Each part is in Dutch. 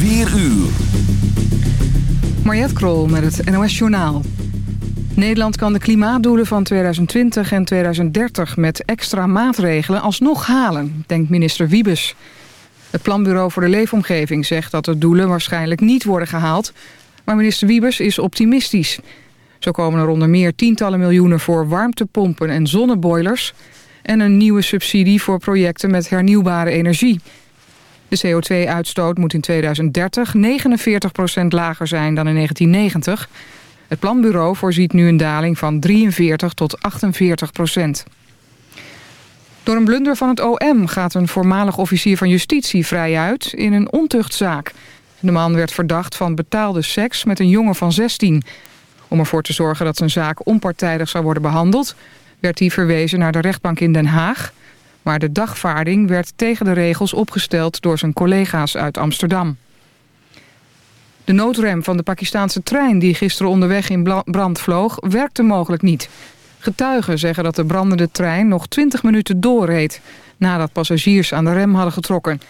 4 uur. Mariette Krol met het NOS Journaal. Nederland kan de klimaatdoelen van 2020 en 2030 met extra maatregelen alsnog halen, denkt minister Wiebes. Het Planbureau voor de Leefomgeving zegt dat de doelen waarschijnlijk niet worden gehaald, maar minister Wiebes is optimistisch. Zo komen er onder meer tientallen miljoenen voor warmtepompen en zonneboilers... en een nieuwe subsidie voor projecten met hernieuwbare energie. De CO2-uitstoot moet in 2030 49% lager zijn dan in 1990. Het planbureau voorziet nu een daling van 43 tot 48 procent. Door een blunder van het OM gaat een voormalig officier van justitie vrij uit in een ontuchtzaak. De man werd verdacht van betaalde seks met een jongen van 16. Om ervoor te zorgen dat zijn zaak onpartijdig zou worden behandeld... werd hij verwezen naar de rechtbank in Den Haag... maar de dagvaarding werd tegen de regels opgesteld door zijn collega's uit Amsterdam. De noodrem van de Pakistaanse trein die gisteren onderweg in brand vloog... werkte mogelijk niet. Getuigen zeggen dat de brandende trein nog 20 minuten doorreed... nadat passagiers aan de rem hadden getrokken.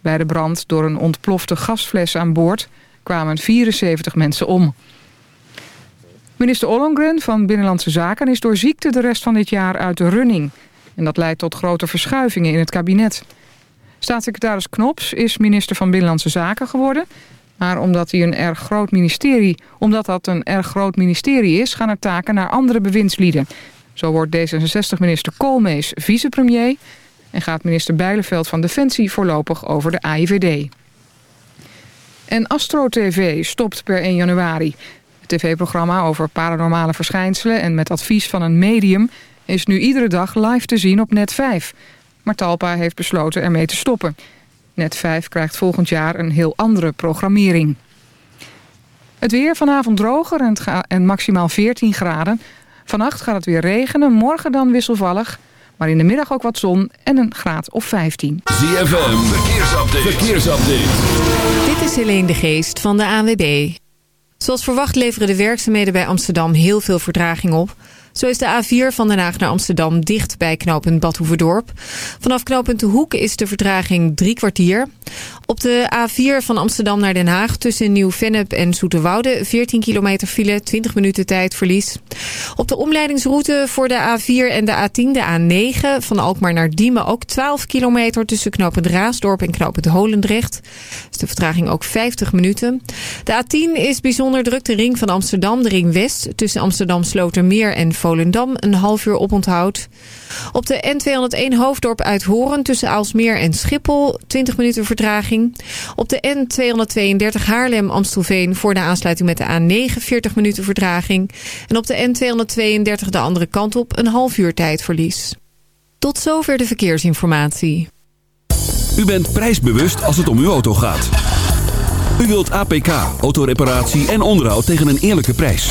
Bij de brand door een ontplofte gasfles aan boord kwamen 74 mensen om. Minister Ollongren van Binnenlandse Zaken is door ziekte de rest van dit jaar uit de running. En dat leidt tot grote verschuivingen in het kabinet. Staatssecretaris Knops is minister van Binnenlandse Zaken geworden. Maar omdat, hij een erg groot ministerie, omdat dat een erg groot ministerie is... gaan er taken naar andere bewindslieden. Zo wordt D66-minister Koolmees vicepremier... en gaat minister Bijleveld van Defensie voorlopig over de AIVD. En Astro TV stopt per 1 januari tv-programma over paranormale verschijnselen... en met advies van een medium is nu iedere dag live te zien op Net 5. Maar Talpa heeft besloten ermee te stoppen. Net 5 krijgt volgend jaar een heel andere programmering. Het weer vanavond droger en, en maximaal 14 graden. Vannacht gaat het weer regenen, morgen dan wisselvallig... maar in de middag ook wat zon en een graad of 15. ZFM, verkeersupdate. verkeersupdate. Dit is Helene de Geest van de ANWB. Zoals verwacht leveren de werkzaamheden bij Amsterdam heel veel vertraging op. Zo is de A4 van Den Haag naar Amsterdam dicht bij knooppunt Badhoevedorp. Vanaf knooppunt De Hoek is de vertraging drie kwartier. Op de A4 van Amsterdam naar Den Haag tussen Nieuw-Vennep en Zoeterwoude 14 kilometer file, 20 minuten tijdverlies. Op de omleidingsroute voor de A4 en de A10, de A9 van Alkmaar naar Diemen ook 12 kilometer tussen knooppunt Raasdorp en knooppunt Holendrecht. Is de vertraging ook 50 minuten. De A10 is bijzonder druk de ring van Amsterdam, de ring West tussen Amsterdam Slotermeer en Volendam een half uur oponthoud. Op de N201 Hoofddorp uit Horen tussen Aalsmeer en Schiphol 20 minuten vertraging. Op de N232 Haarlem-Amstelveen voor de aansluiting met de A9 40 minuten vertraging. En op de N232 de andere kant op een half uur tijdverlies. Tot zover de verkeersinformatie. U bent prijsbewust als het om uw auto gaat. U wilt APK, autoreparatie en onderhoud tegen een eerlijke prijs.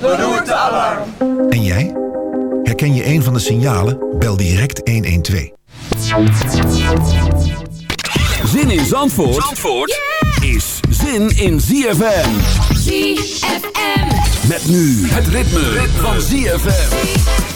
beroerte, alarm. En jij? Herken je een van de signalen? Bel direct 112. Zin in Zandvoort, Zandvoort is zin in ZFM. ZFM. Met nu het ritme, van ZFM.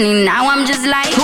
and now I'm just like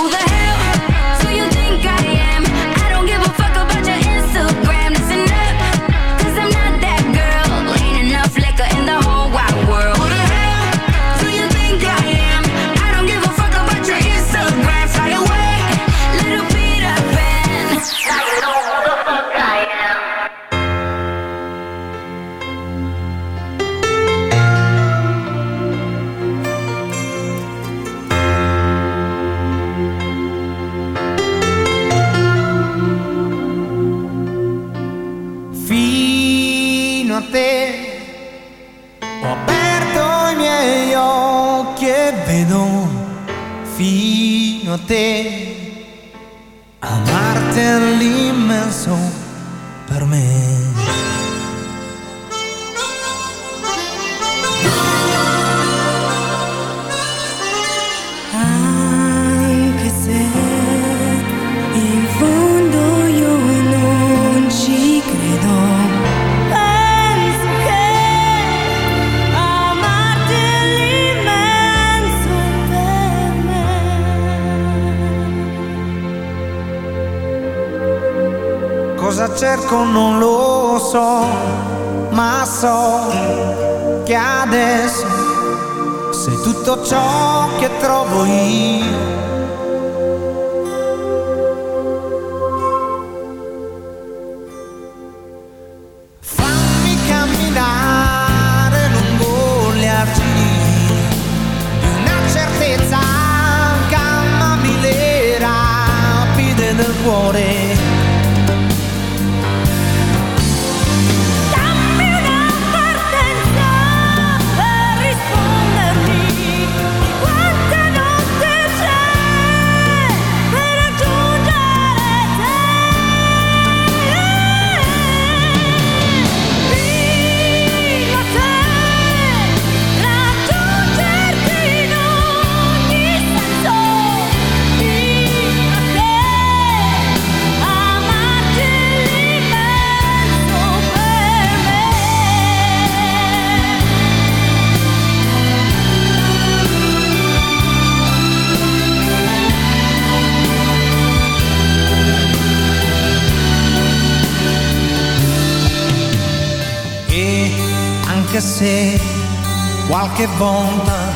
qualche bontà,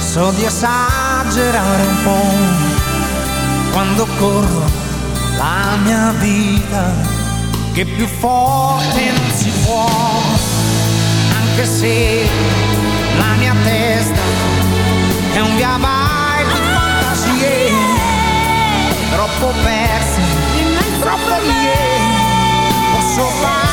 so di esagerare un po' quando corro la mia vita, che più forte non si può, anche se la mia testa è un via vai di fantasie, troppo persi, troppo lì, posso fare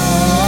Oh.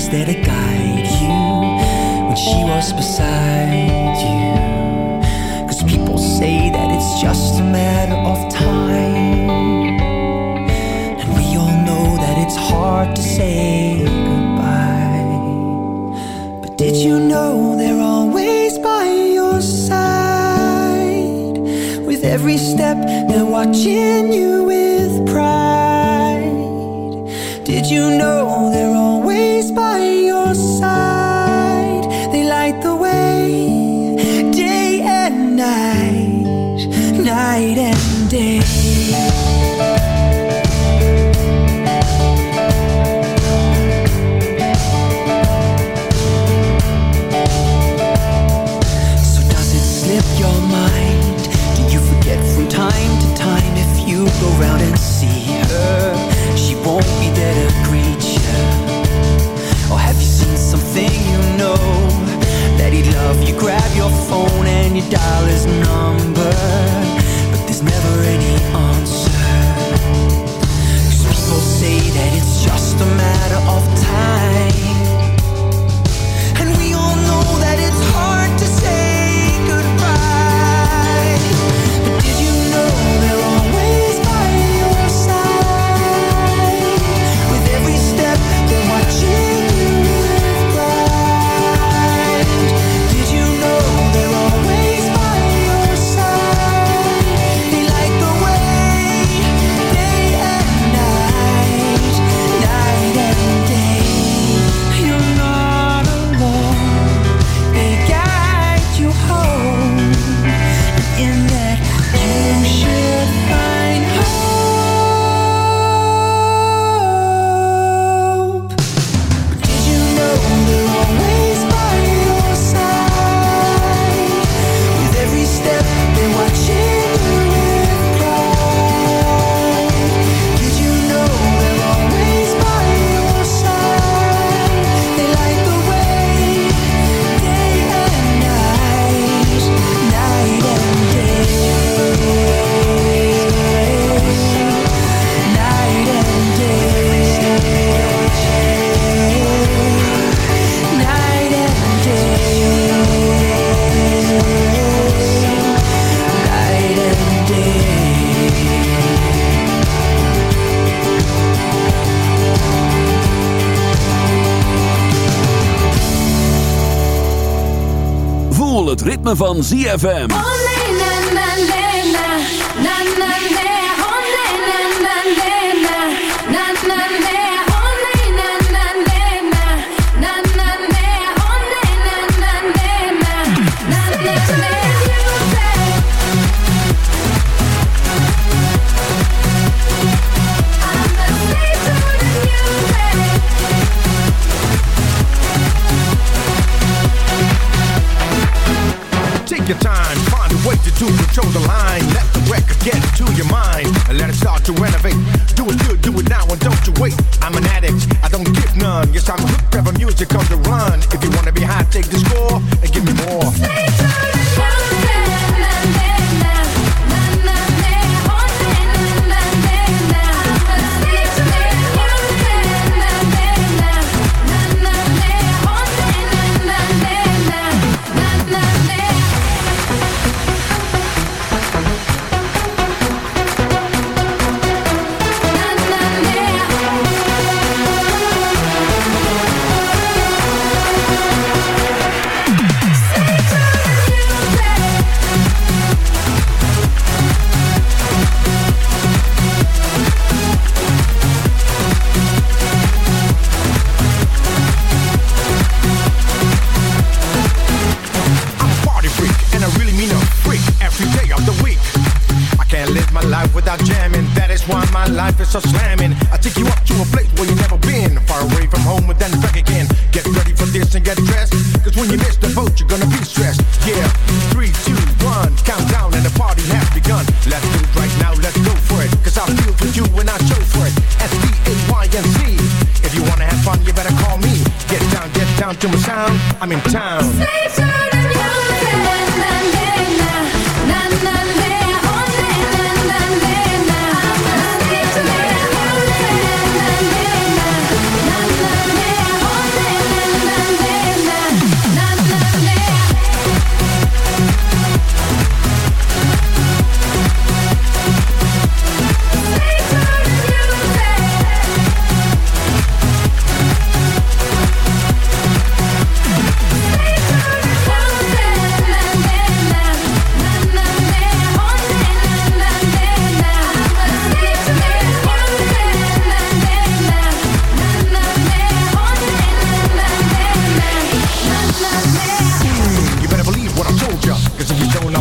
was there to guide you. When she was beside van ZFM.